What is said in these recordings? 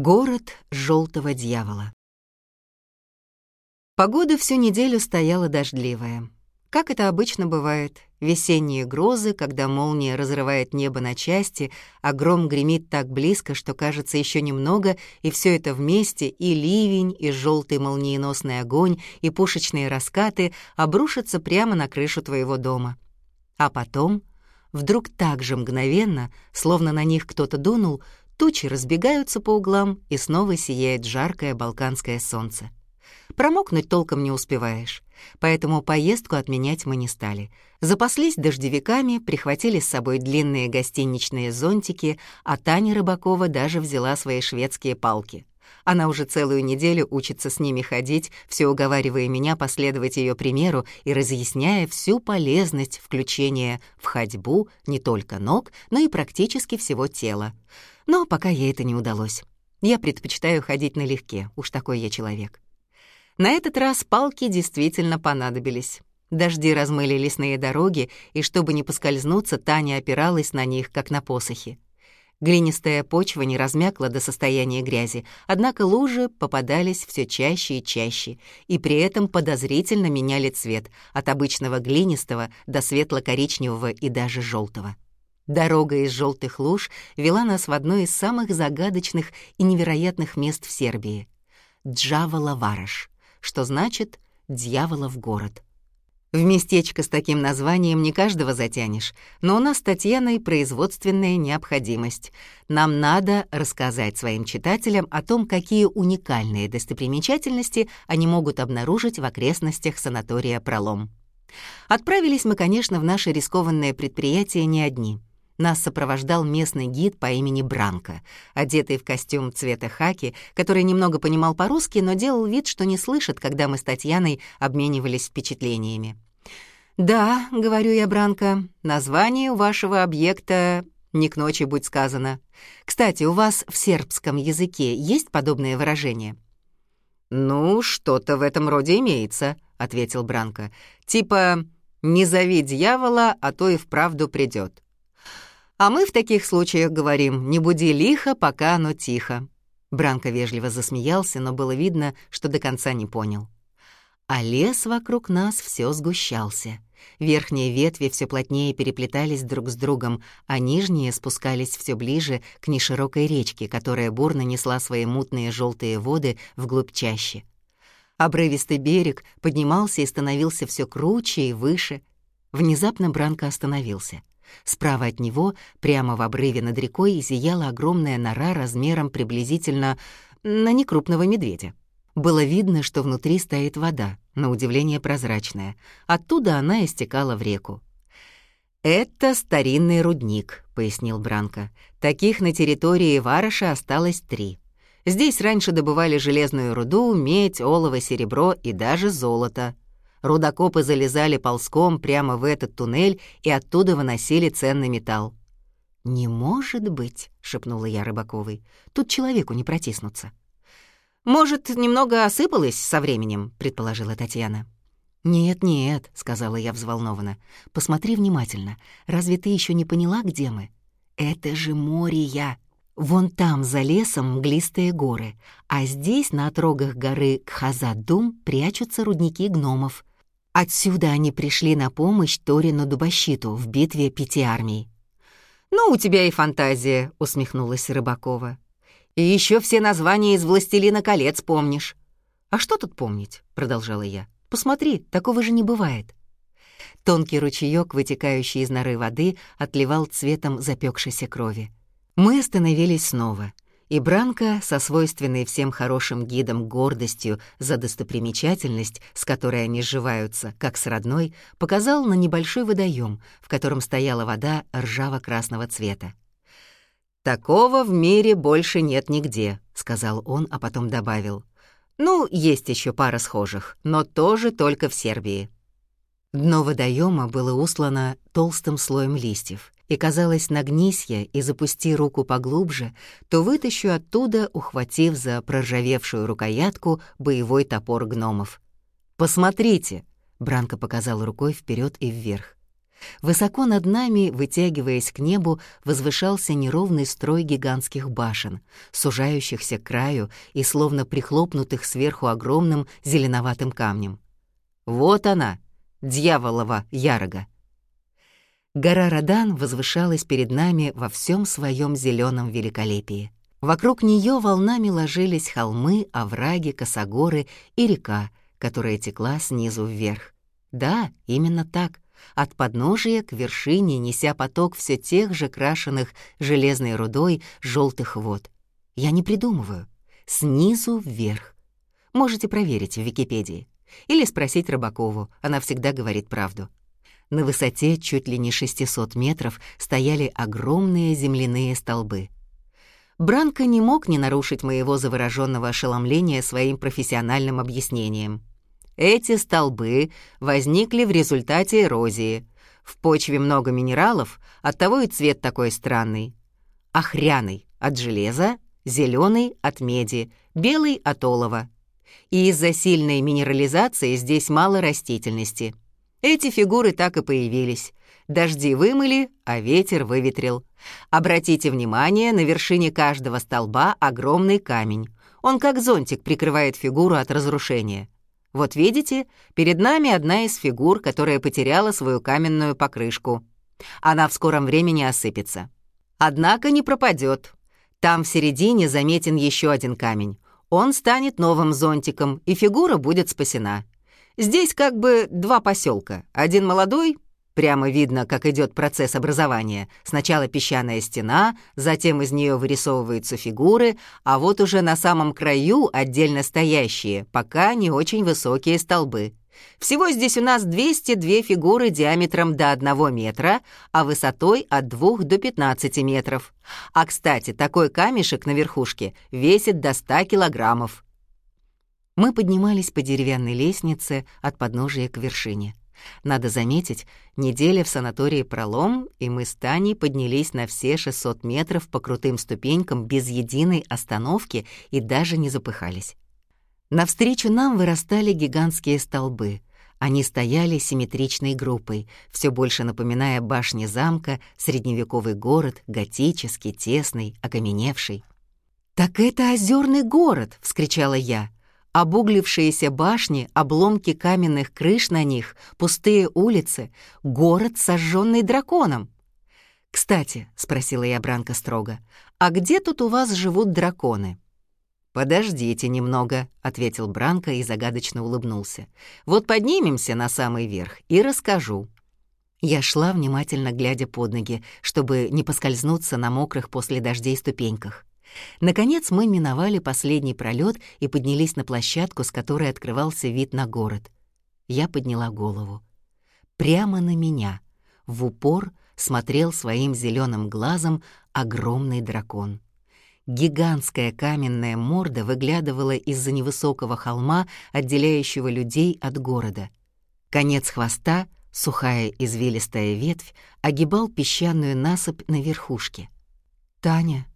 Город желтого дьявола. Погода всю неделю стояла дождливая. Как это обычно бывает, весенние грозы, когда молния разрывает небо на части, а гром гремит так близко, что кажется еще немного, и все это вместе, и ливень, и желтый молниеносный огонь, и пушечные раскаты обрушатся прямо на крышу твоего дома. А потом, вдруг так же мгновенно, словно на них кто-то дунул, Тучи разбегаются по углам, и снова сияет жаркое балканское солнце. Промокнуть толком не успеваешь, поэтому поездку отменять мы не стали. Запаслись дождевиками, прихватили с собой длинные гостиничные зонтики, а Таня Рыбакова даже взяла свои шведские палки. Она уже целую неделю учится с ними ходить, все уговаривая меня последовать ее примеру и разъясняя всю полезность включения в ходьбу не только ног, но и практически всего тела. Но пока ей это не удалось. Я предпочитаю ходить налегке, уж такой я человек. На этот раз палки действительно понадобились. Дожди размыли лесные дороги, и чтобы не поскользнуться, Таня опиралась на них, как на посохи. Глинистая почва не размякла до состояния грязи, однако лужи попадались все чаще и чаще, и при этом подозрительно меняли цвет от обычного глинистого до светло-коричневого и даже желтого. Дорога из желтых луж вела нас в одно из самых загадочных и невероятных мест в Сербии — Джавола-Вараш, что значит «дьяволов город». В местечко с таким названием не каждого затянешь, но у нас с Татьяной производственная необходимость. Нам надо рассказать своим читателям о том, какие уникальные достопримечательности они могут обнаружить в окрестностях санатория «Пролом». Отправились мы, конечно, в наше рискованное предприятие не одни — нас сопровождал местный гид по имени Бранко, одетый в костюм цвета хаки, который немного понимал по-русски, но делал вид, что не слышит, когда мы с Татьяной обменивались впечатлениями. «Да», — говорю я Бранко, — «название вашего объекта не к ночи будь сказано. Кстати, у вас в сербском языке есть подобное выражение?» «Ну, что-то в этом роде имеется», — ответил Бранко. «Типа «не зови дьявола, а то и вправду придет». А мы в таких случаях говорим «не буди лихо, пока оно тихо». Бранко вежливо засмеялся, но было видно, что до конца не понял. А лес вокруг нас все сгущался. Верхние ветви все плотнее переплетались друг с другом, а нижние спускались все ближе к неширокой речке, которая бурно несла свои мутные желтые воды вглубь чаще. Обрывистый берег поднимался и становился все круче и выше. Внезапно Бранко остановился. Справа от него, прямо в обрыве над рекой, зияла огромная нора размером приблизительно на некрупного медведя. Было видно, что внутри стоит вода, на удивление прозрачная. Оттуда она истекала в реку. «Это старинный рудник», — пояснил Бранко. «Таких на территории Вараша осталось три. Здесь раньше добывали железную руду, медь, олово, серебро и даже золото. Рудокопы залезали ползком прямо в этот туннель и оттуда выносили ценный металл. «Не может быть», — шепнула я Рыбаковой, — «тут человеку не протиснуться». «Может, немного осыпалось со временем», — предположила Татьяна. «Нет-нет», — сказала я взволнованно, — «посмотри внимательно. Разве ты еще не поняла, где мы? Это же море я. Вон там, за лесом, мглистые горы, а здесь, на отрогах горы Кхазадум, прячутся рудники гномов. Отсюда они пришли на помощь Торину Дубощиту в битве пяти армий. «Ну, у тебя и фантазия», — усмехнулась Рыбакова. «И еще все названия из «Властелина колец» помнишь». «А что тут помнить?» — продолжала я. «Посмотри, такого же не бывает». Тонкий ручеёк, вытекающий из норы воды, отливал цветом запекшейся крови. Мы остановились снова — и Бранко, со свойственной всем хорошим гидом гордостью за достопримечательность, с которой они сживаются, как с родной, показал на небольшой водоем, в котором стояла вода ржаво-красного цвета. «Такого в мире больше нет нигде», — сказал он, а потом добавил. «Ну, есть еще пара схожих, но тоже только в Сербии». Дно водоема было услано толстым слоем листьев — и, казалось, нагнись я и запусти руку поглубже, то вытащу оттуда, ухватив за проржавевшую рукоятку, боевой топор гномов. «Посмотрите!» — Бранко показал рукой вперед и вверх. Высоко над нами, вытягиваясь к небу, возвышался неровный строй гигантских башен, сужающихся к краю и словно прихлопнутых сверху огромным зеленоватым камнем. Вот она, дьяволова ярога. Гора Радан возвышалась перед нами во всем своем зеленом великолепии. Вокруг нее волнами ложились холмы, овраги, косогоры и река, которая текла снизу вверх. Да, именно так, от подножия к вершине, неся поток все тех же крашенных железной рудой желтых вод. Я не придумываю. Снизу вверх. Можете проверить в Википедии. Или спросить Рыбакову, она всегда говорит правду. На высоте чуть ли не 600 метров стояли огромные земляные столбы — Бранко не мог не нарушить моего завороженного ошеломления своим профессиональным объяснением. Эти столбы возникли в результате эрозии. В почве много минералов, оттого и цвет такой странный. Охряный — от железа, зеленый — от меди, белый — от олова. И из-за сильной минерализации здесь мало растительности. Эти фигуры так и появились. Дожди вымыли, а ветер выветрил. Обратите внимание, на вершине каждого столба огромный камень. Он как зонтик прикрывает фигуру от разрушения. Вот видите, перед нами одна из фигур, которая потеряла свою каменную покрышку. Она в скором времени осыпется. Однако не пропадет. Там в середине заметен еще один камень. Он станет новым зонтиком, и фигура будет спасена. Здесь как бы два поселка. Один молодой, Прямо видно, как идет процесс образования. Сначала песчаная стена, затем из нее вырисовываются фигуры, а вот уже на самом краю отдельно стоящие, пока не очень высокие столбы. Всего здесь у нас 202 фигуры диаметром до 1 метра, а высотой от 2 до 15 метров. А, кстати, такой камешек на верхушке весит до 100 килограммов. Мы поднимались по деревянной лестнице от подножия к вершине. Надо заметить, неделя в санатории пролом, и мы с Таней поднялись на все 600 метров по крутым ступенькам без единой остановки и даже не запыхались. Навстречу нам вырастали гигантские столбы. Они стояли симметричной группой, все больше напоминая башни замка, средневековый город, готический, тесный, окаменевший. «Так это озерный город!» — вскричала я. Обуглившиеся башни, обломки каменных крыш на них, пустые улицы, город, сожженный драконом. «Кстати», — спросила я Бранка строго, «а где тут у вас живут драконы?» «Подождите немного», — ответил Бранко и загадочно улыбнулся. «Вот поднимемся на самый верх и расскажу». Я шла, внимательно глядя под ноги, чтобы не поскользнуться на мокрых после дождей ступеньках. Наконец мы миновали последний пролет и поднялись на площадку, с которой открывался вид на город. Я подняла голову. Прямо на меня, в упор, смотрел своим зеленым глазом огромный дракон. Гигантская каменная морда выглядывала из-за невысокого холма, отделяющего людей от города. Конец хвоста, сухая извилистая ветвь, огибал песчаную насыпь на верхушке. «Таня»,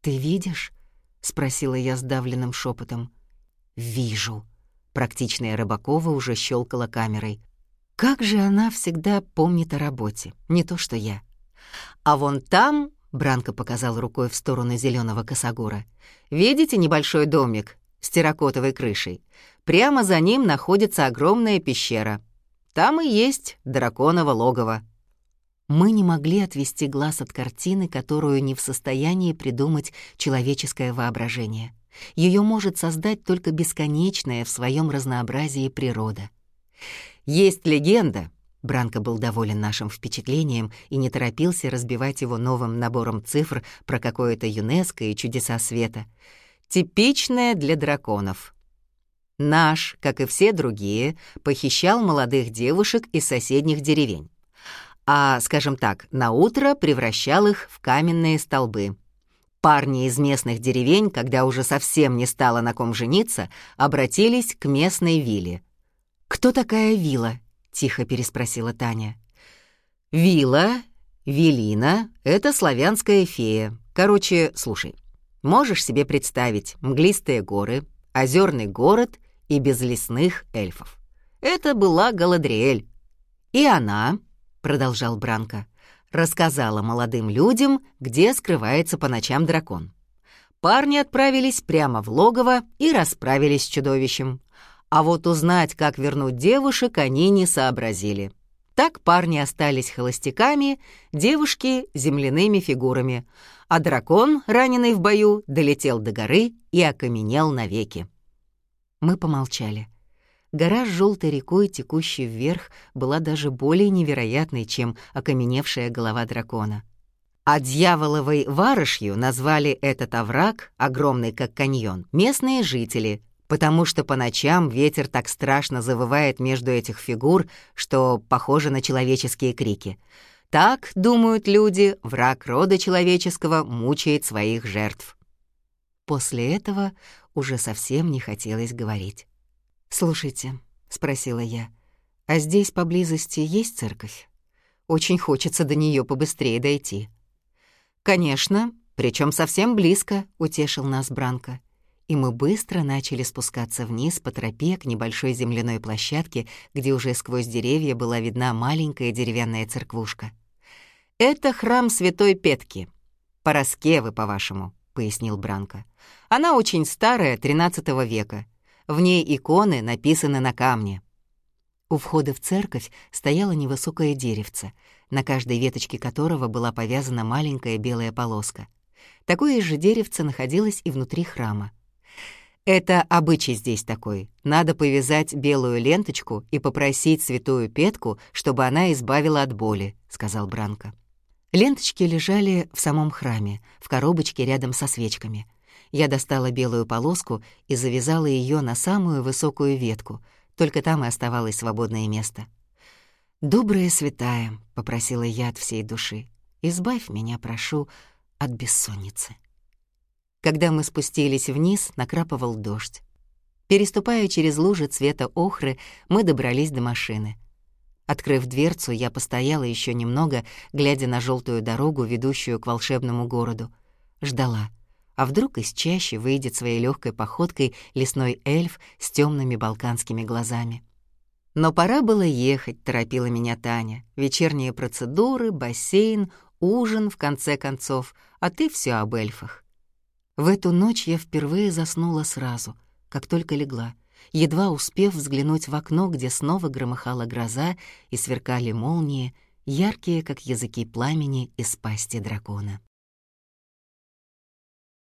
«Ты видишь?» — спросила я сдавленным шепотом. «Вижу». Практичная Рыбакова уже щелкала камерой. Как же она всегда помнит о работе, не то что я. А вон там, Бранко показал рукой в сторону зеленого косогора, видите небольшой домик с терракотовой крышей? Прямо за ним находится огромная пещера. Там и есть драконово логово. Мы не могли отвести глаз от картины, которую не в состоянии придумать человеческое воображение. Ее может создать только бесконечная в своем разнообразии природа. Есть легенда, Бранко был доволен нашим впечатлением и не торопился разбивать его новым набором цифр про какое-то ЮНЕСКО и чудеса света. Типичная для драконов. Наш, как и все другие, похищал молодых девушек из соседних деревень а, скажем так, на утро превращал их в каменные столбы. Парни из местных деревень, когда уже совсем не стало на ком жениться, обратились к местной вилле. «Кто такая вилла?» — тихо переспросила Таня. «Вилла, Велина — это славянская фея. Короче, слушай, можешь себе представить мглистые горы, озерный город и без лесных эльфов. Это была Галадриэль. И она, — продолжал Бранко, рассказала молодым людям, где скрывается по ночам дракон. Парни отправились прямо в логово и расправились с чудовищем. А вот узнать, как вернуть девушек, они не сообразили. Так парни остались холостяками, девушки — земляными фигурами, а дракон, раненый в бою, долетел до горы и окаменел навеки. Мы помолчали. Гора с желтой рекой, текущей вверх, была даже более невероятной, чем окаменевшая голова дракона. А дьяволовой варышью назвали этот овраг, огромный как каньон, местные жители — потому что по ночам ветер так страшно завывает между этих фигур, что похоже на человеческие крики. Так, думают люди, враг рода человеческого мучает своих жертв. После этого уже совсем не хотелось говорить. «Слушайте», — спросила я, — «а здесь поблизости есть церковь? Очень хочется до нее побыстрее дойти». «Конечно, причем совсем близко», — утешил нас Бранко и мы быстро начали спускаться вниз по тропе к небольшой земляной площадке, где уже сквозь деревья была видна маленькая деревянная церквушка. «Это храм Святой Петки. Пороскевы, по-вашему», — пояснил Бранко. «Она очень старая, XIII века. В ней иконы написаны на камне». У входа в церковь стояло невысокое деревце, на каждой веточке которого была повязана маленькая белая полоска. Такое же деревце находилось и внутри храма. Это обычай здесь такой. Надо повязать белую ленточку и попросить святую Петку, чтобы она избавила от боли», — сказал Бранко. Ленточки лежали в самом храме, в коробочке рядом со свечками. Я достала белую полоску и завязала ее на самую высокую ветку, только там и оставалось свободное место. «Добрая святая», — попросила я от всей души, — «избавь меня, прошу, от бессонницы». Когда мы спустились вниз, накрапывал дождь. Переступая через лужи цвета охры, мы добрались до машины. Открыв дверцу, я постояла еще немного, глядя на желтую дорогу, ведущую к волшебному городу. Ждала. А вдруг из чащи выйдет своей легкой походкой лесной эльф с темными балканскими глазами. Но пора было ехать, торопила меня Таня. Вечерние процедуры, бассейн, ужин, в конце концов, а ты все об эльфах. В эту ночь я впервые заснула сразу, как только легла, едва успев взглянуть в окно, где снова громыхала гроза и сверкали молнии, яркие, как языки пламени из пасти дракона.